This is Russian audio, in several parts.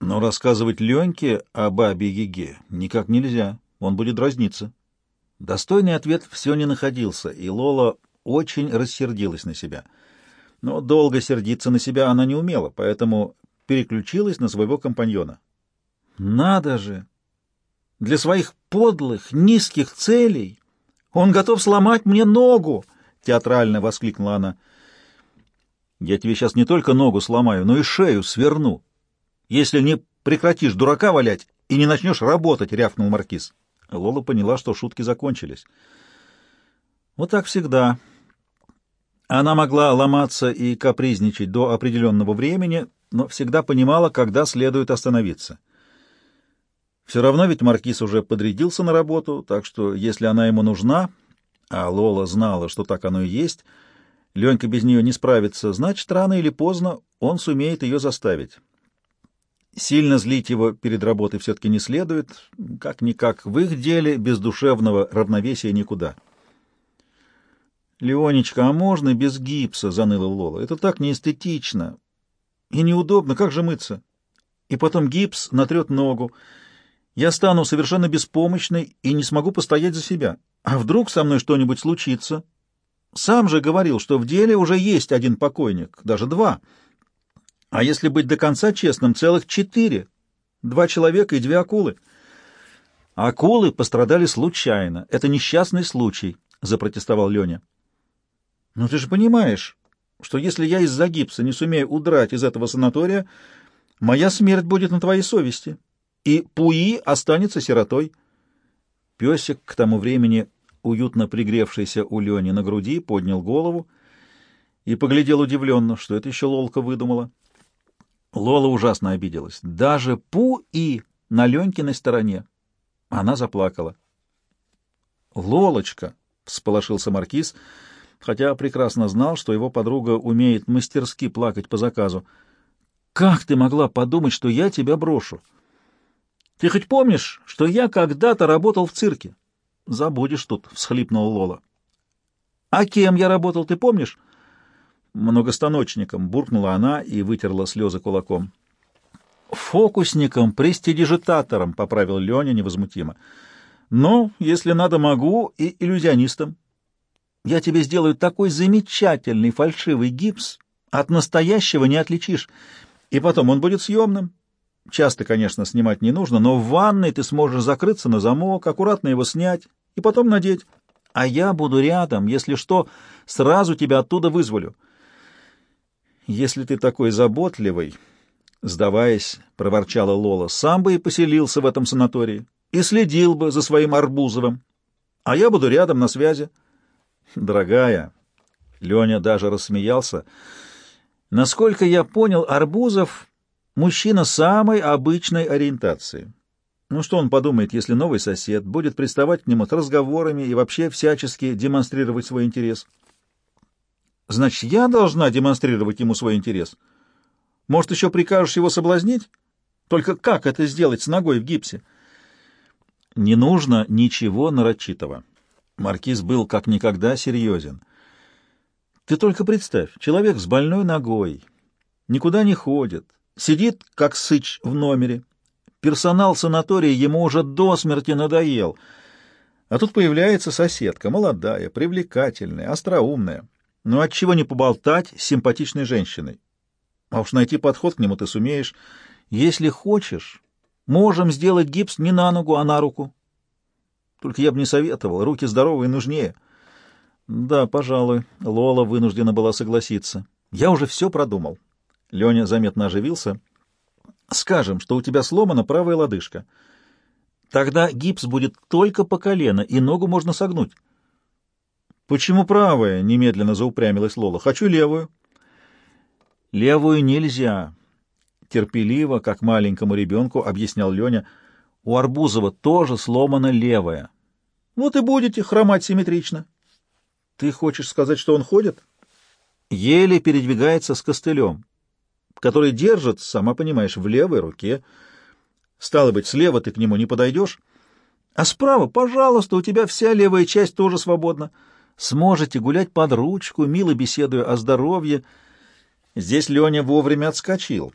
Но рассказывать Леньке о бабе Гиге никак нельзя, он будет дразниться. Достойный ответ все не находился, и Лола очень рассердилась на себя. Но долго сердиться на себя она не умела, поэтому переключилась на своего компаньона. «Надо же! Для своих подлых, низких целей он готов сломать мне ногу!» — театрально воскликнула она. «Я тебе сейчас не только ногу сломаю, но и шею сверну, если не прекратишь дурака валять и не начнешь работать», — рявкнул Маркиз. Лола поняла, что шутки закончились. Вот так всегда. Она могла ломаться и капризничать до определенного времени, но всегда понимала, когда следует остановиться. Все равно ведь Маркиз уже подрядился на работу, так что если она ему нужна, а Лола знала, что так оно и есть, Ленька без нее не справится, значит, рано или поздно он сумеет ее заставить. Сильно злить его перед работой все-таки не следует, как-никак в их деле без душевного равновесия никуда. «Леонечка, а можно без гипса?» — заныла Лола. «Это так неэстетично и неудобно. Как же мыться? И потом гипс натрет ногу. Я стану совершенно беспомощной и не смогу постоять за себя. А вдруг со мной что-нибудь случится? Сам же говорил, что в деле уже есть один покойник, даже два. А если быть до конца честным, целых четыре. Два человека и две акулы». «Акулы пострадали случайно. Это несчастный случай», — запротестовал Леня. Но ты же понимаешь, что если я из-за гипса не сумею удрать из этого санатория, моя смерть будет на твоей совести, и Пуи останется сиротой. Песик, к тому времени уютно пригревшийся у Лени на груди, поднял голову и поглядел удивленно, что это еще Лолка выдумала. Лола ужасно обиделась. Даже Пуи на Ленькиной стороне. Она заплакала. «Лолочка!» — всполошился маркиз — хотя прекрасно знал, что его подруга умеет мастерски плакать по заказу. «Как ты могла подумать, что я тебя брошу? Ты хоть помнишь, что я когда-то работал в цирке?» «Забудешь тут», — всхлипнула Лола. «А кем я работал, ты помнишь?» «Многостаночником», — буркнула она и вытерла слезы кулаком. «Фокусником, престидижитатором», — поправил Леня невозмутимо. «Но, если надо, могу и иллюзионистом. Я тебе сделаю такой замечательный фальшивый гипс, от настоящего не отличишь. И потом он будет съемным. Часто, конечно, снимать не нужно, но в ванной ты сможешь закрыться на замок, аккуратно его снять и потом надеть. А я буду рядом, если что, сразу тебя оттуда вызволю. Если ты такой заботливый, сдаваясь, проворчала Лола, сам бы и поселился в этом санатории и следил бы за своим Арбузовым. А я буду рядом на связи. Дорогая, Леня даже рассмеялся. Насколько я понял, Арбузов — мужчина самой обычной ориентации. Ну что он подумает, если новый сосед будет приставать к нему с разговорами и вообще всячески демонстрировать свой интерес? Значит, я должна демонстрировать ему свой интерес? Может, еще прикажешь его соблазнить? Только как это сделать с ногой в гипсе? Не нужно ничего нарочитого. Маркиз был как никогда серьезен. Ты только представь, человек с больной ногой, никуда не ходит, сидит, как сыч в номере. Персонал санатория ему уже до смерти надоел. А тут появляется соседка, молодая, привлекательная, остроумная. Ну, отчего не поболтать с симпатичной женщиной? А уж найти подход к нему ты сумеешь. Если хочешь, можем сделать гипс не на ногу, а на руку. Только я бы не советовал, руки здоровые нужнее. Да, пожалуй, Лола вынуждена была согласиться. Я уже все продумал. Леня заметно оживился. Скажем, что у тебя сломана правая лодыжка. Тогда гипс будет только по колено, и ногу можно согнуть. Почему правая? Немедленно заупрямилась Лола. Хочу левую. Левую нельзя. Терпеливо, как маленькому ребенку, объяснял Леня. У Арбузова тоже сломана левая. Вот и будете хромать симметрично. Ты хочешь сказать, что он ходит? Еле передвигается с костылем, который держит, сама понимаешь, в левой руке. Стало быть, слева ты к нему не подойдешь, а справа, пожалуйста, у тебя вся левая часть тоже свободна. Сможете гулять под ручку, мило беседуя о здоровье. Здесь Леня вовремя отскочил.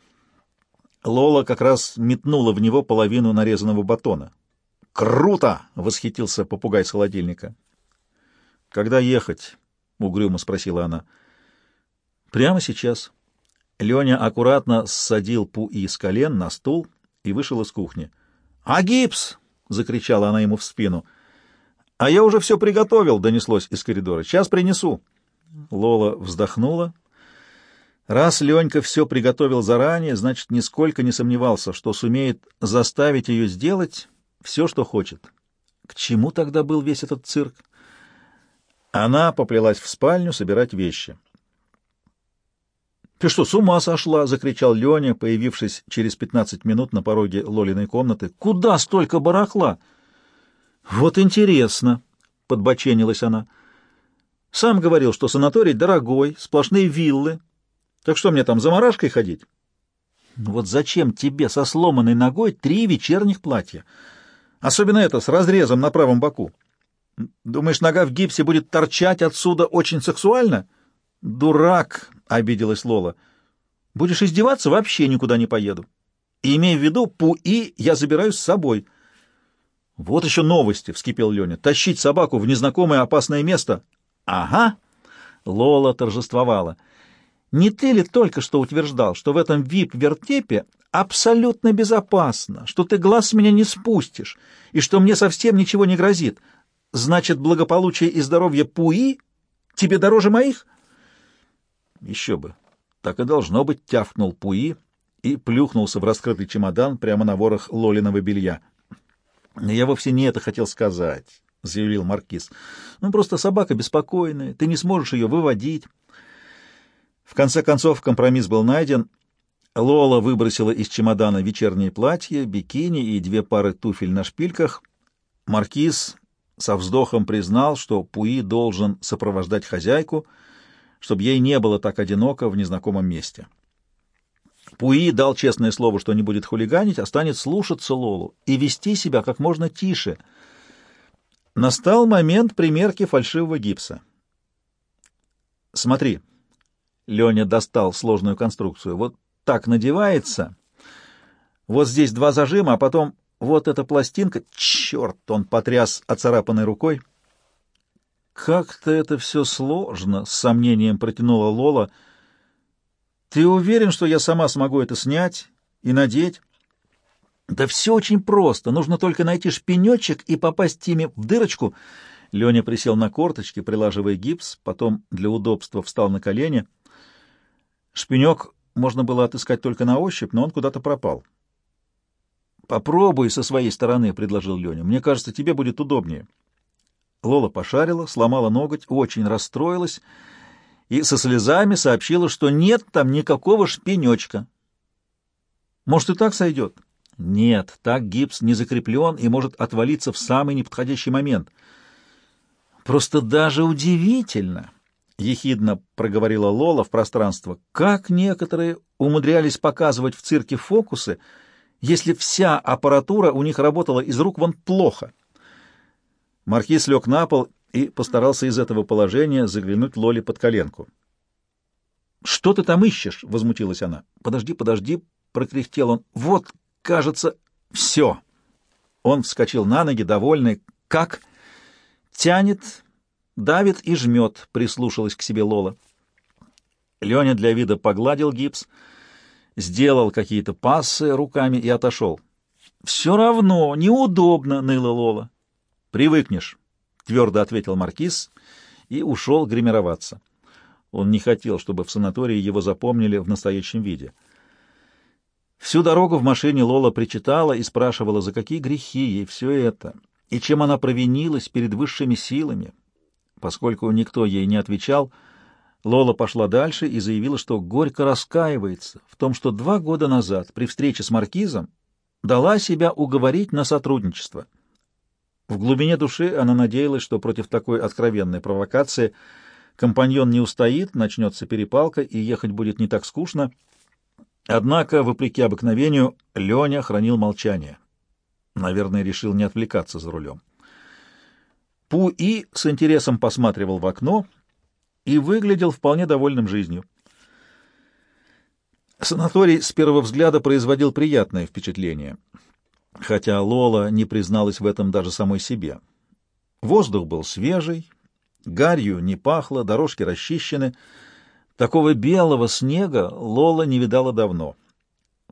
Лола как раз метнула в него половину нарезанного батона. «Круто!» — восхитился попугай с холодильника. «Когда ехать?» — угрюмо спросила она. «Прямо сейчас». Леня аккуратно ссадил Пуи с колен на стул и вышел из кухни. «А гипс!» — закричала она ему в спину. «А я уже все приготовил», — донеслось из коридора. «Сейчас принесу». Лола вздохнула. Раз Ленька все приготовил заранее, значит, нисколько не сомневался, что сумеет заставить ее сделать все, что хочет. К чему тогда был весь этот цирк? Она поплелась в спальню собирать вещи. «Ты что, с ума сошла?» — закричал Леня, появившись через пятнадцать минут на пороге Лолиной комнаты. «Куда столько барахла?» «Вот интересно», — подбоченилась она. «Сам говорил, что санаторий дорогой, сплошные виллы. Так что мне там заморашкой ходить?» «Вот зачем тебе со сломанной ногой три вечерних платья? Особенно это с разрезом на правом боку. Думаешь, нога в гипсе будет торчать отсюда очень сексуально?» «Дурак!» — обиделась Лола. «Будешь издеваться, вообще никуда не поеду. И имей в виду, Пуи я забираю с собой». «Вот еще новости!» — вскипел Леня. «Тащить собаку в незнакомое опасное место!» «Ага!» — Лола торжествовала. «Не ты ли только что утверждал, что в этом вип-вертепе абсолютно безопасно, что ты глаз с меня не спустишь и что мне совсем ничего не грозит? Значит, благополучие и здоровье Пуи тебе дороже моих?» Еще бы. Так и должно быть, тявкнул Пуи и плюхнулся в раскрытый чемодан прямо на ворох Лолиного белья. «Я вовсе не это хотел сказать», — заявил Маркиз. «Ну, просто собака беспокойная, ты не сможешь ее выводить». В конце концов компромисс был найден. Лола выбросила из чемодана вечернее платье, бикини и две пары туфель на шпильках. Маркиз со вздохом признал, что Пуи должен сопровождать хозяйку — чтобы ей не было так одиноко в незнакомом месте. Пуи дал честное слово, что не будет хулиганить, а станет слушаться Лолу и вести себя как можно тише. Настал момент примерки фальшивого гипса. «Смотри», — Леня достал сложную конструкцию, — «вот так надевается, вот здесь два зажима, а потом вот эта пластинка, черт, он потряс оцарапанной рукой, — «Как-то это все сложно», — с сомнением протянула Лола. «Ты уверен, что я сама смогу это снять и надеть?» «Да все очень просто. Нужно только найти шпинечек и попасть ими в дырочку». Леня присел на корточки, прилаживая гипс, потом для удобства встал на колени. Шпинек можно было отыскать только на ощупь, но он куда-то пропал. «Попробуй со своей стороны», — предложил Леня. «Мне кажется, тебе будет удобнее». Лола пошарила, сломала ноготь, очень расстроилась и со слезами сообщила, что нет там никакого шпенечка. Может, и так сойдет? Нет, так гипс не закреплен и может отвалиться в самый неподходящий момент. Просто даже удивительно, — ехидно проговорила Лола в пространство, — как некоторые умудрялись показывать в цирке фокусы, если вся аппаратура у них работала из рук вон плохо. Маркиз лег на пол и постарался из этого положения заглянуть Лоле под коленку. «Что ты там ищешь?» — возмутилась она. «Подожди, подожди!» — прокряхтел он. «Вот, кажется, все!» Он вскочил на ноги, довольный. «Как?» «Тянет, давит и жмет», — прислушалась к себе Лола. Леня для вида погладил гипс, сделал какие-то пассы руками и отошел. «Все равно неудобно», — ныла Лола. «Привыкнешь», — твердо ответил маркиз и ушел гримироваться. Он не хотел, чтобы в санатории его запомнили в настоящем виде. Всю дорогу в машине Лола причитала и спрашивала, за какие грехи ей все это, и чем она провинилась перед высшими силами. Поскольку никто ей не отвечал, Лола пошла дальше и заявила, что горько раскаивается в том, что два года назад при встрече с маркизом дала себя уговорить на сотрудничество — в глубине души она надеялась, что против такой откровенной провокации компаньон не устоит, начнется перепалка, и ехать будет не так скучно. Однако, вопреки обыкновению, Леня хранил молчание. Наверное, решил не отвлекаться за рулем. Пу-И с интересом посматривал в окно и выглядел вполне довольным жизнью. Санаторий с первого взгляда производил приятное впечатление, хотя Лола не призналась в этом даже самой себе. Воздух был свежий, гарью не пахло, дорожки расчищены. Такого белого снега Лола не видала давно.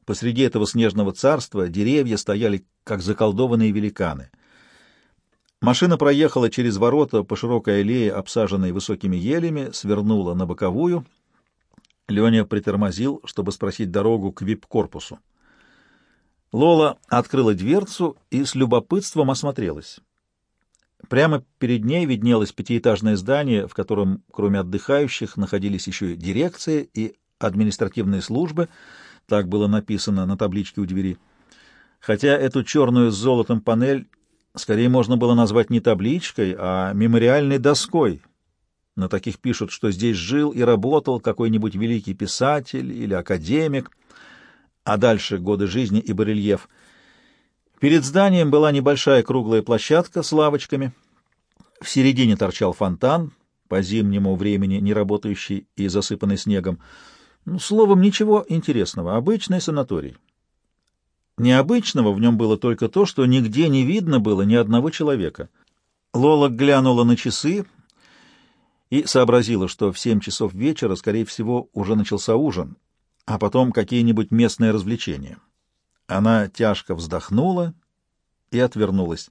Посреди этого снежного царства деревья стояли, как заколдованные великаны. Машина проехала через ворота по широкой аллее, обсаженной высокими елями, свернула на боковую. Леня притормозил, чтобы спросить дорогу к вип-корпусу. Лола открыла дверцу и с любопытством осмотрелась. Прямо перед ней виднелось пятиэтажное здание, в котором, кроме отдыхающих, находились еще дирекция и административные службы — так было написано на табличке у двери. Хотя эту черную с золотом панель скорее можно было назвать не табличкой, а мемориальной доской. На таких пишут, что здесь жил и работал какой-нибудь великий писатель или академик, а дальше годы жизни и барельеф. Перед зданием была небольшая круглая площадка с лавочками. В середине торчал фонтан, по зимнему времени не работающий и засыпанный снегом. Ну, словом, ничего интересного. Обычный санаторий. Необычного в нем было только то, что нигде не видно было ни одного человека. Лола глянула на часы и сообразила, что в семь часов вечера, скорее всего, уже начался ужин, а потом какие-нибудь местные развлечения. Она тяжко вздохнула и отвернулась.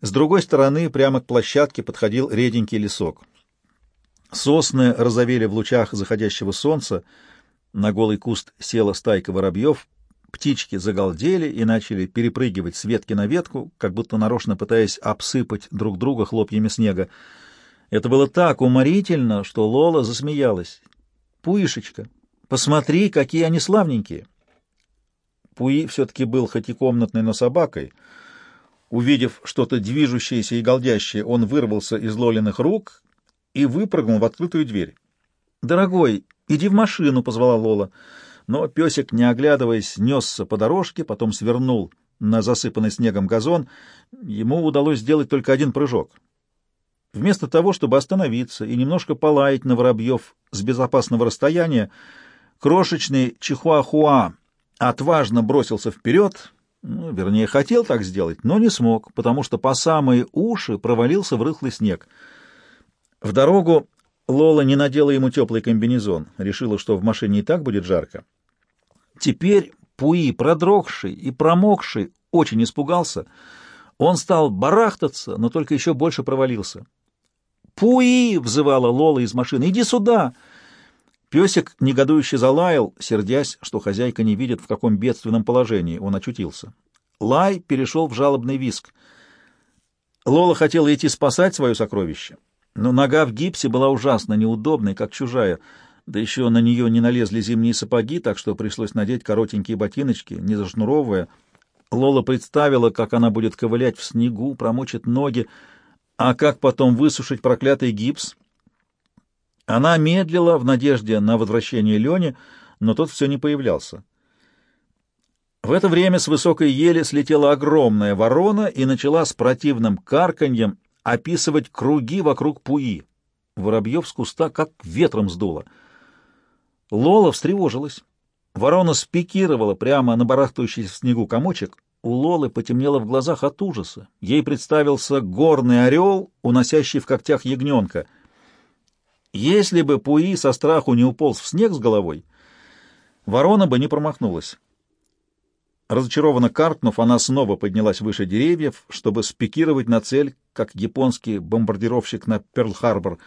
С другой стороны, прямо к площадке подходил реденький лесок. Сосны розовели в лучах заходящего солнца, на голый куст села стайка воробьев, птички загалдели и начали перепрыгивать с ветки на ветку, как будто нарочно пытаясь обсыпать друг друга хлопьями снега. Это было так уморительно, что Лола засмеялась. «Пуишечка, посмотри, какие они славненькие!» Пуи все-таки был хоть и комнатной, но собакой. Увидев что-то движущееся и голдящее, он вырвался из Лолиных рук и выпрыгнул в открытую дверь. «Дорогой, иди в машину», — позвала Лола. Но песик, не оглядываясь, несся по дорожке, потом свернул на засыпанный снегом газон. Ему удалось сделать только один прыжок. Вместо того, чтобы остановиться и немножко полаять на воробьев с безопасного расстояния, крошечный чихуахуа отважно бросился вперед, ну, вернее, хотел так сделать, но не смог, потому что по самые уши провалился в рыхлый снег — в дорогу Лола не надела ему теплый комбинезон, решила, что в машине и так будет жарко. Теперь Пуи, продрогший и промокший, очень испугался. Он стал барахтаться, но только еще больше провалился. «Пуи!» — взывала Лола из машины. «Иди сюда!» Песик негодующе залаял, сердясь, что хозяйка не видит, в каком бедственном положении он очутился. Лай перешел в жалобный виск. Лола хотела идти спасать свое сокровище, но нога в гипсе была ужасно неудобной, как чужая, да еще на нее не налезли зимние сапоги, так что пришлось надеть коротенькие ботиночки, не зашнуровывая. Лола представила, как она будет ковылять в снегу, промочит ноги, а как потом высушить проклятый гипс. Она медлила в надежде на возвращение Лени, но тот все не появлялся. В это время с высокой ели слетела огромная ворона и начала с противным карканьем описывать круги вокруг Пуи. Воробьев с куста как ветром сдуло. Лола встревожилась. Ворона спикировала прямо на барахтающийся в снегу комочек. У Лолы потемнело в глазах от ужаса. Ей представился горный орел, уносящий в когтях ягненка. Если бы Пуи со страху не уполз в снег с головой, ворона бы не промахнулась. Разочарованно каркнув, она снова поднялась выше деревьев, чтобы спикировать на цель, как японский бомбардировщик на Перл-Харбор.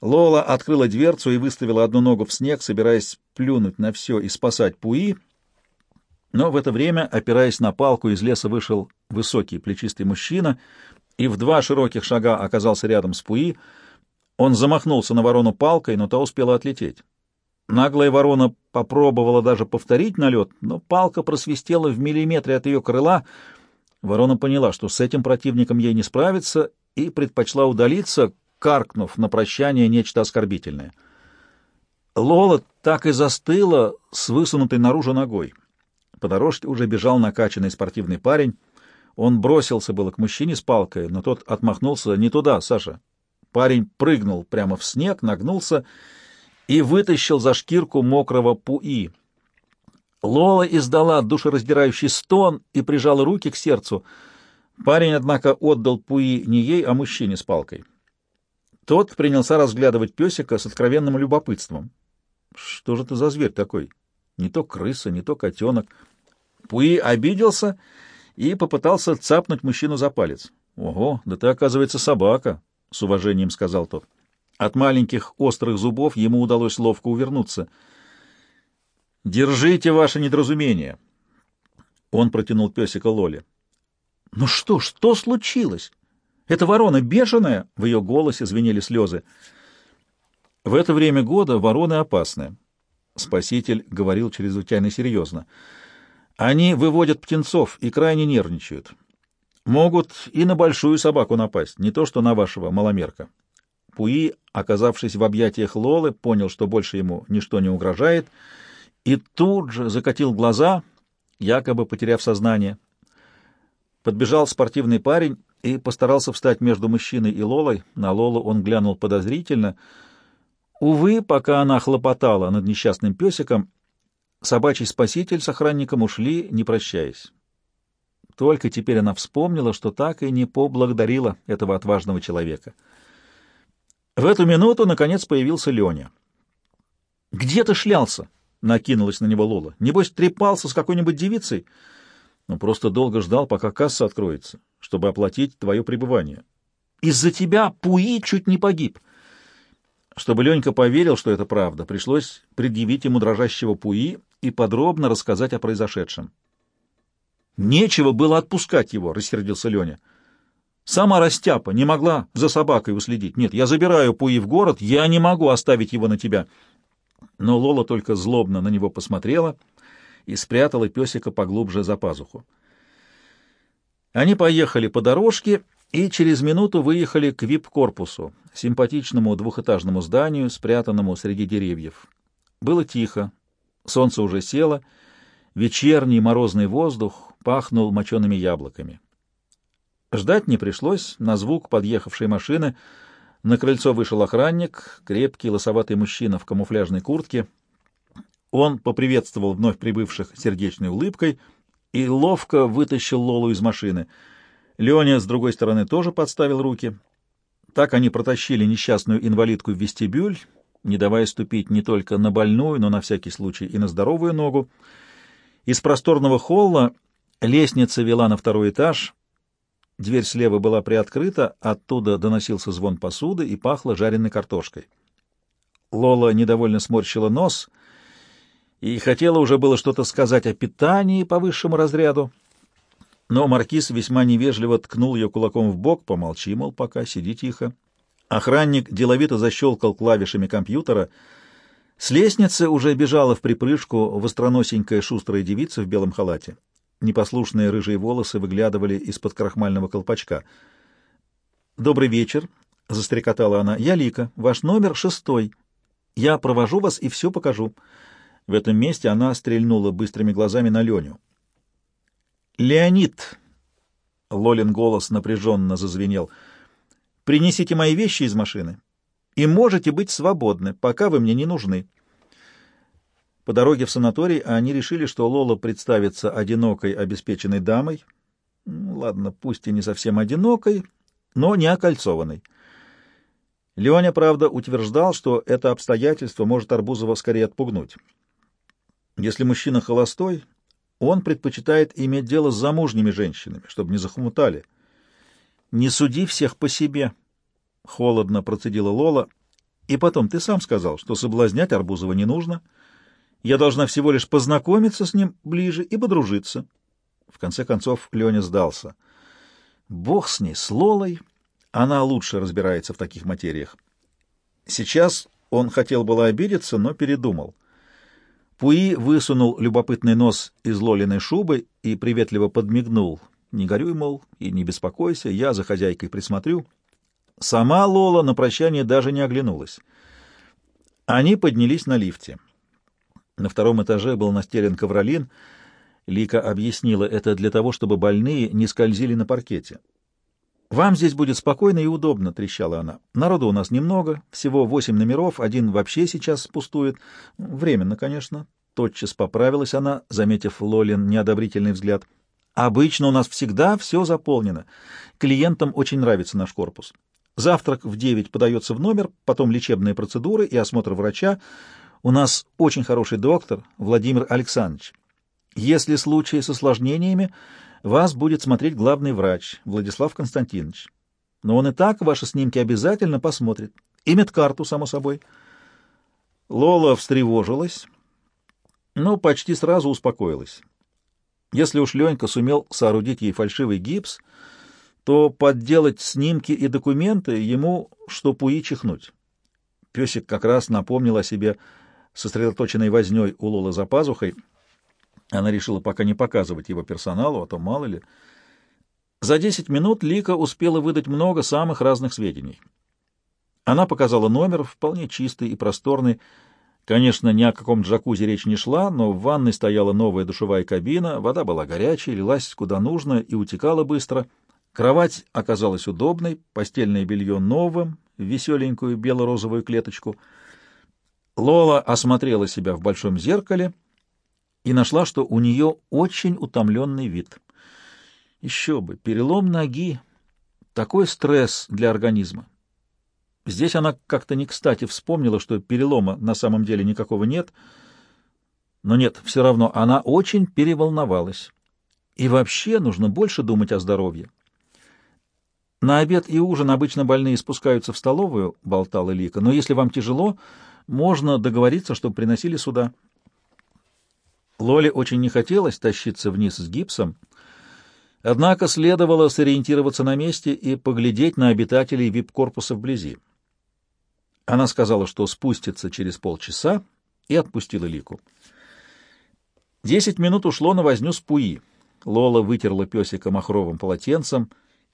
Лола открыла дверцу и выставила одну ногу в снег, собираясь плюнуть на все и спасать Пуи. Но в это время, опираясь на палку, из леса вышел высокий плечистый мужчина и в два широких шага оказался рядом с Пуи. Он замахнулся на ворону палкой, но та успела отлететь. Наглая ворона попробовала даже повторить налет, но палка просвистела в миллиметре от ее крыла. Ворона поняла, что с этим противником ей не справиться, и предпочла удалиться, каркнув на прощание нечто оскорбительное. Лола так и застыла с высунутой наружу ногой. По дорожке уже бежал накачанный спортивный парень. Он бросился было к мужчине с палкой, но тот отмахнулся не туда, Саша. Парень прыгнул прямо в снег, нагнулся и вытащил за шкирку мокрого пуи. Лола издала душераздирающий стон и прижала руки к сердцу. Парень, однако, отдал Пуи не ей, а мужчине с палкой. Тот принялся разглядывать песика с откровенным любопытством. Что же это за зверь такой? Не то крыса, не то котенок. Пуи обиделся и попытался цапнуть мужчину за палец. — Ого, да ты, оказывается, собака, — с уважением сказал тот. От маленьких острых зубов ему удалось ловко увернуться. — Держите ваше недоразумение. Он протянул песика Лоле. — Ну что, что случилось? Эта ворона бешеная? В ее голосе звенели слезы. В это время года вороны опасны. Спаситель говорил чрезвычайно серьезно. Они выводят птенцов и крайне нервничают. Могут и на большую собаку напасть, не то что на вашего маломерка. Пуи, оказавшись в объятиях Лолы, понял, что больше ему ничто не угрожает, и тут же закатил глаза, якобы потеряв сознание. Подбежал спортивный парень и постарался встать между мужчиной и Лолой. На Лолу он глянул подозрительно. Увы, пока она хлопотала над несчастным песиком, Собачий спаситель с охранником ушли, не прощаясь. Только теперь она вспомнила, что так и не поблагодарила этого отважного человека. В эту минуту, наконец, появился Леня. — Где ты шлялся? — накинулась на него Лола. — Небось, трепался с какой-нибудь девицей? — Ну, просто долго ждал, пока касса откроется, чтобы оплатить твое пребывание. — Из-за тебя Пуи чуть не погиб. Чтобы Ленька поверил, что это правда, пришлось предъявить ему дрожащего Пуи и подробно рассказать о произошедшем. «Нечего было отпускать его», — рассердился Леня. «Сама растяпа не могла за собакой уследить. Нет, я забираю Пуи в город, я не могу оставить его на тебя». Но Лола только злобно на него посмотрела и спрятала песика поглубже за пазуху. Они поехали по дорожке и через минуту выехали к вип-корпусу, симпатичному двухэтажному зданию, спрятанному среди деревьев. Было тихо, Солнце уже село, вечерний морозный воздух пахнул мочеными яблоками. Ждать не пришлось, на звук подъехавшей машины на крыльцо вышел охранник, крепкий лосоватый мужчина в камуфляжной куртке. Он поприветствовал вновь прибывших сердечной улыбкой и ловко вытащил Лолу из машины. Леня, с другой стороны, тоже подставил руки. Так они протащили несчастную инвалидку в вестибюль не давая ступить не только на больную, но на всякий случай и на здоровую ногу. Из просторного холла лестница вела на второй этаж. Дверь слева была приоткрыта, оттуда доносился звон посуды и пахло жареной картошкой. Лола недовольно сморщила нос и хотела уже было что-то сказать о питании по высшему разряду, но маркиз весьма невежливо ткнул ее кулаком в бок, помолчи, мол, пока, сиди тихо. Охранник деловито защелкал клавишами компьютера. С лестницы уже бежала в припрыжку востроносенькая шустрая девица в белом халате. Непослушные рыжие волосы выглядывали из-под крахмального колпачка. «Добрый вечер», — застрекотала она. «Я Лика. Ваш номер шестой. Я провожу вас и все покажу». В этом месте она стрельнула быстрыми глазами на Леню. «Леонид!» — Лолин голос напряженно зазвенел — Принесите мои вещи из машины, и можете быть свободны, пока вы мне не нужны. По дороге в санаторий они решили, что Лола представится одинокой, обеспеченной дамой. Ладно, пусть и не совсем одинокой, но не окольцованной. Леня, правда, утверждал, что это обстоятельство может Арбузова скорее отпугнуть. Если мужчина холостой, он предпочитает иметь дело с замужними женщинами, чтобы не захмутали. «Не суди всех по себе», — холодно процедила Лола. «И потом, ты сам сказал, что соблазнять Арбузова не нужно. Я должна всего лишь познакомиться с ним ближе и подружиться». В конце концов Леня сдался. «Бог с ней, с Лолой. Она лучше разбирается в таких материях». Сейчас он хотел было обидеться, но передумал. Пуи высунул любопытный нос из Лолиной шубы и приветливо подмигнул — не горюй, мол, и не беспокойся, я за хозяйкой присмотрю. Сама Лола на прощание даже не оглянулась. Они поднялись на лифте. На втором этаже был настелен ковролин. Лика объяснила это для того, чтобы больные не скользили на паркете. «Вам здесь будет спокойно и удобно», — трещала она. «Народу у нас немного, всего восемь номеров, один вообще сейчас пустует. Временно, конечно. Тотчас поправилась она, заметив Лолин неодобрительный взгляд. «Обычно у нас всегда все заполнено. Клиентам очень нравится наш корпус. Завтрак в девять подается в номер, потом лечебные процедуры и осмотр врача. У нас очень хороший доктор Владимир Александрович. Если случаи с осложнениями, вас будет смотреть главный врач Владислав Константинович. Но он и так ваши снимки обязательно посмотрит. И медкарту, само собой. Лола встревожилась, но почти сразу успокоилась. Если уж Ленька сумел соорудить ей фальшивый гипс, то подделать снимки и документы ему, что пуи чихнуть. Песик как раз напомнил о себе сосредоточенной вознёй у Лолы за пазухой. Она решила пока не показывать его персоналу, а то мало ли. За десять минут Лика успела выдать много самых разных сведений. Она показала номер, вполне чистый и просторный. Конечно, ни о каком джакузи речь не шла, но в ванной стояла новая душевая кабина, вода была горячей, лилась куда нужно и утекала быстро. Кровать оказалась удобной, постельное белье новым, веселенькую бело-розовую клеточку. Лола осмотрела себя в большом зеркале и нашла, что у нее очень утомленный вид. Еще бы, перелом ноги, такой стресс для организма. Здесь она как-то не кстати вспомнила, что перелома на самом деле никакого нет. Но нет, все равно она очень переволновалась. И вообще нужно больше думать о здоровье. На обед и ужин обычно больные спускаются в столовую, — болтала Лика, — но если вам тяжело, можно договориться, чтобы приносили сюда. Лоле очень не хотелось тащиться вниз с гипсом, однако следовало сориентироваться на месте и поглядеть на обитателей вип-корпуса вблизи. Она сказала, что спустится через полчаса, и отпустила Лику. Десять минут ушло на возню с Пуи. Лола вытерла песика махровым полотенцем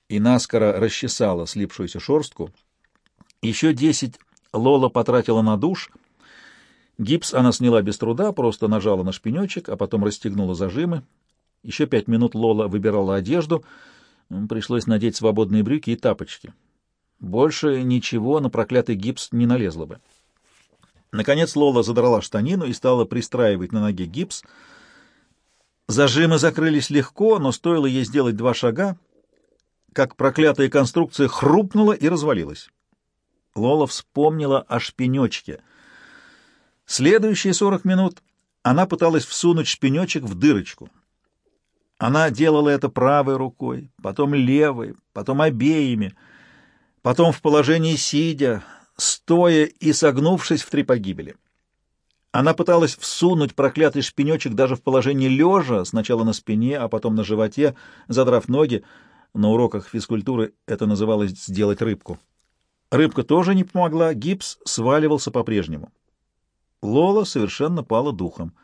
и наскоро расчесала слипшуюся шорстку. Еще десять Лола потратила на душ. Гипс она сняла без труда, просто нажала на шпинечек, а потом расстегнула зажимы. Еще пять минут Лола выбирала одежду. Пришлось надеть свободные брюки и тапочки. Больше ничего на проклятый гипс не налезло бы. Наконец Лола задрала штанину и стала пристраивать на ноге гипс. Зажимы закрылись легко, но стоило ей сделать два шага, как проклятая конструкция хрупнула и развалилась. Лола вспомнила о шпинечке. Следующие сорок минут она пыталась всунуть шпинечек в дырочку. Она делала это правой рукой, потом левой, потом обеими — потом в положении сидя, стоя и согнувшись в три погибели. Она пыталась всунуть проклятый шпинечек даже в положении лежа, сначала на спине, а потом на животе, задрав ноги. На уроках физкультуры это называлось «сделать рыбку». Рыбка тоже не помогла, гипс сваливался по-прежнему. Лола совершенно пала духом.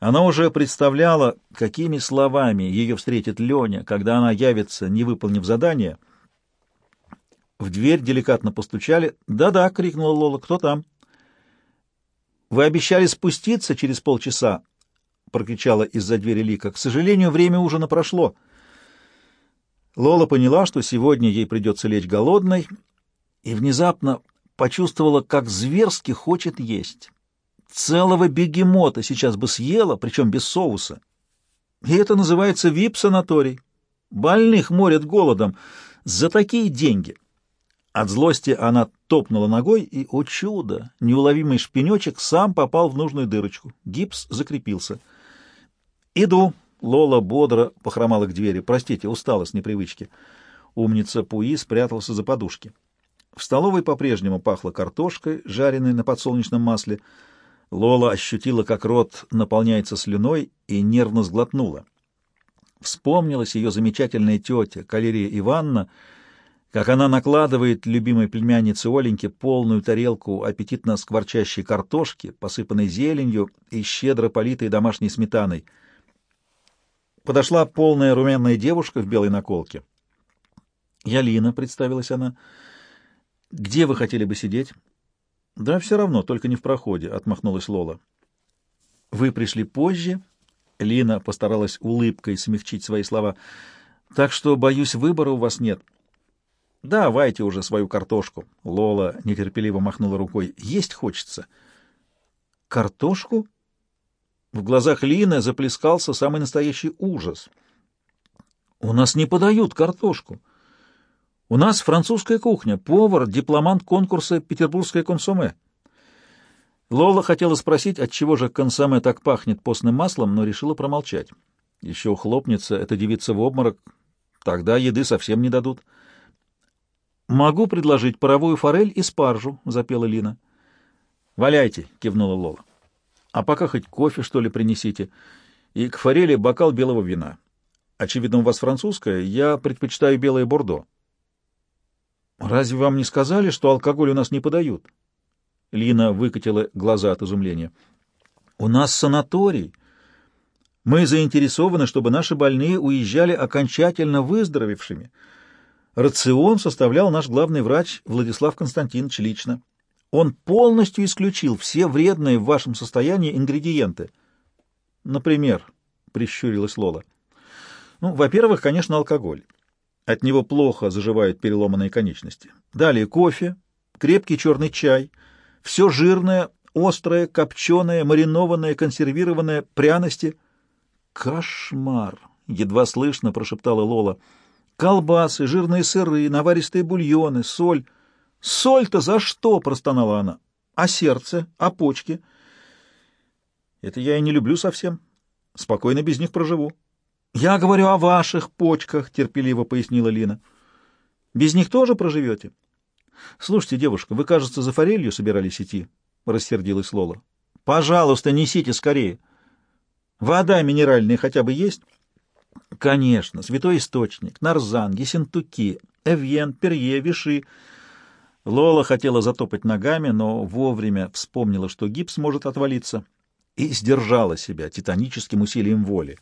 Она уже представляла, какими словами ее встретит Леня, когда она явится, не выполнив задание — в дверь деликатно постучали. «Да-да», — крикнула Лола, — «кто там?» «Вы обещали спуститься через полчаса», — прокричала из-за двери Лика. «К сожалению, время ужина прошло». Лола поняла, что сегодня ей придется лечь голодной, и внезапно почувствовала, как зверски хочет есть. Целого бегемота сейчас бы съела, причем без соуса. И это называется вип-санаторий. Больных морят голодом за такие деньги. От злости она топнула ногой, и, о чудо, неуловимый шпинечек сам попал в нужную дырочку. Гипс закрепился. «Иду!» — Лола бодро похромала к двери. «Простите, устала с непривычки». Умница Пуи спрятался за подушки. В столовой по-прежнему пахло картошкой, жареной на подсолнечном масле. Лола ощутила, как рот наполняется слюной, и нервно сглотнула. Вспомнилась ее замечательная тетя, Калерия Ивановна, как она накладывает любимой племяннице Оленьке полную тарелку аппетитно скворчащей картошки, посыпанной зеленью и щедро политой домашней сметаной. Подошла полная румяная девушка в белой наколке. «Я Лина», — представилась она. «Где вы хотели бы сидеть?» «Да все равно, только не в проходе», — отмахнулась Лола. «Вы пришли позже?» Лина постаралась улыбкой смягчить свои слова. «Так что, боюсь, выбора у вас нет». Давайте уже свою картошку. Лола нетерпеливо махнула рукой. Есть хочется. Картошку? В глазах Лины заплескался самый настоящий ужас. «У нас не подают картошку. У нас французская кухня, повар, дипломант конкурса «Петербургское консоме». Лола хотела спросить, от чего же консоме так пахнет постным маслом, но решила промолчать. Еще ухлопнется эта девица в обморок, тогда еды совсем не дадут. «Могу предложить паровую форель и спаржу», — запела Лина. «Валяйте», — кивнула Лола. «А пока хоть кофе, что ли, принесите. И к форели бокал белого вина. Очевидно, у вас французское, я предпочитаю белое бордо». «Разве вам не сказали, что алкоголь у нас не подают?» Лина выкатила глаза от изумления. «У нас санаторий. Мы заинтересованы, чтобы наши больные уезжали окончательно выздоровевшими». Рацион составлял наш главный врач Владислав Константинович лично. Он полностью исключил все вредные в вашем состоянии ингредиенты. Например, прищурилась Лола. Ну, во-первых, конечно, алкоголь. От него плохо заживают переломанные конечности. Далее кофе, крепкий черный чай, все жирное, острое, копченое, маринованное, консервированное, пряности. Кошмар! Едва слышно прошептала Лола. Колбасы, жирные сыры, наваристые бульоны, соль. Соль-то за что? — простонала она. А сердце? А почки? Это я и не люблю совсем. Спокойно без них проживу. Я говорю о ваших почках, — терпеливо пояснила Лина. Без них тоже проживете? Слушайте, девушка, вы, кажется, за форелью собирались идти, — рассердилась Лола. Пожалуйста, несите скорее. Вода минеральная хотя бы есть? Конечно, святой источник, нарзан, есентуки, эвьен, перье, виши. Лола хотела затопать ногами, но вовремя вспомнила, что гипс может отвалиться, и сдержала себя титаническим усилием воли.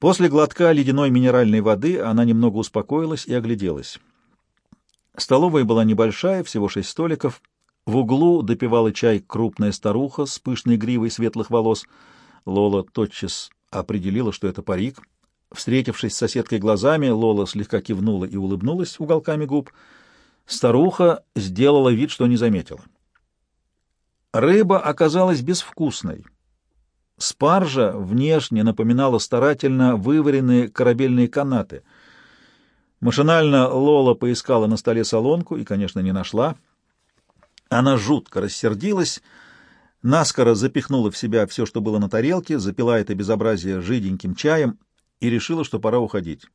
После глотка ледяной минеральной воды она немного успокоилась и огляделась. Столовая была небольшая, всего шесть столиков. В углу допивала чай крупная старуха с пышной гривой светлых волос. Лола тотчас определила, что это парик. Встретившись с соседкой глазами, Лола слегка кивнула и улыбнулась уголками губ. Старуха сделала вид, что не заметила. Рыба оказалась безвкусной. Спаржа внешне напоминала старательно вываренные корабельные канаты. Машинально Лола поискала на столе солонку и, конечно, не нашла. Она жутко рассердилась, наскоро запихнула в себя все, что было на тарелке, запила это безобразие жиденьким чаем и решила, что пора уходить.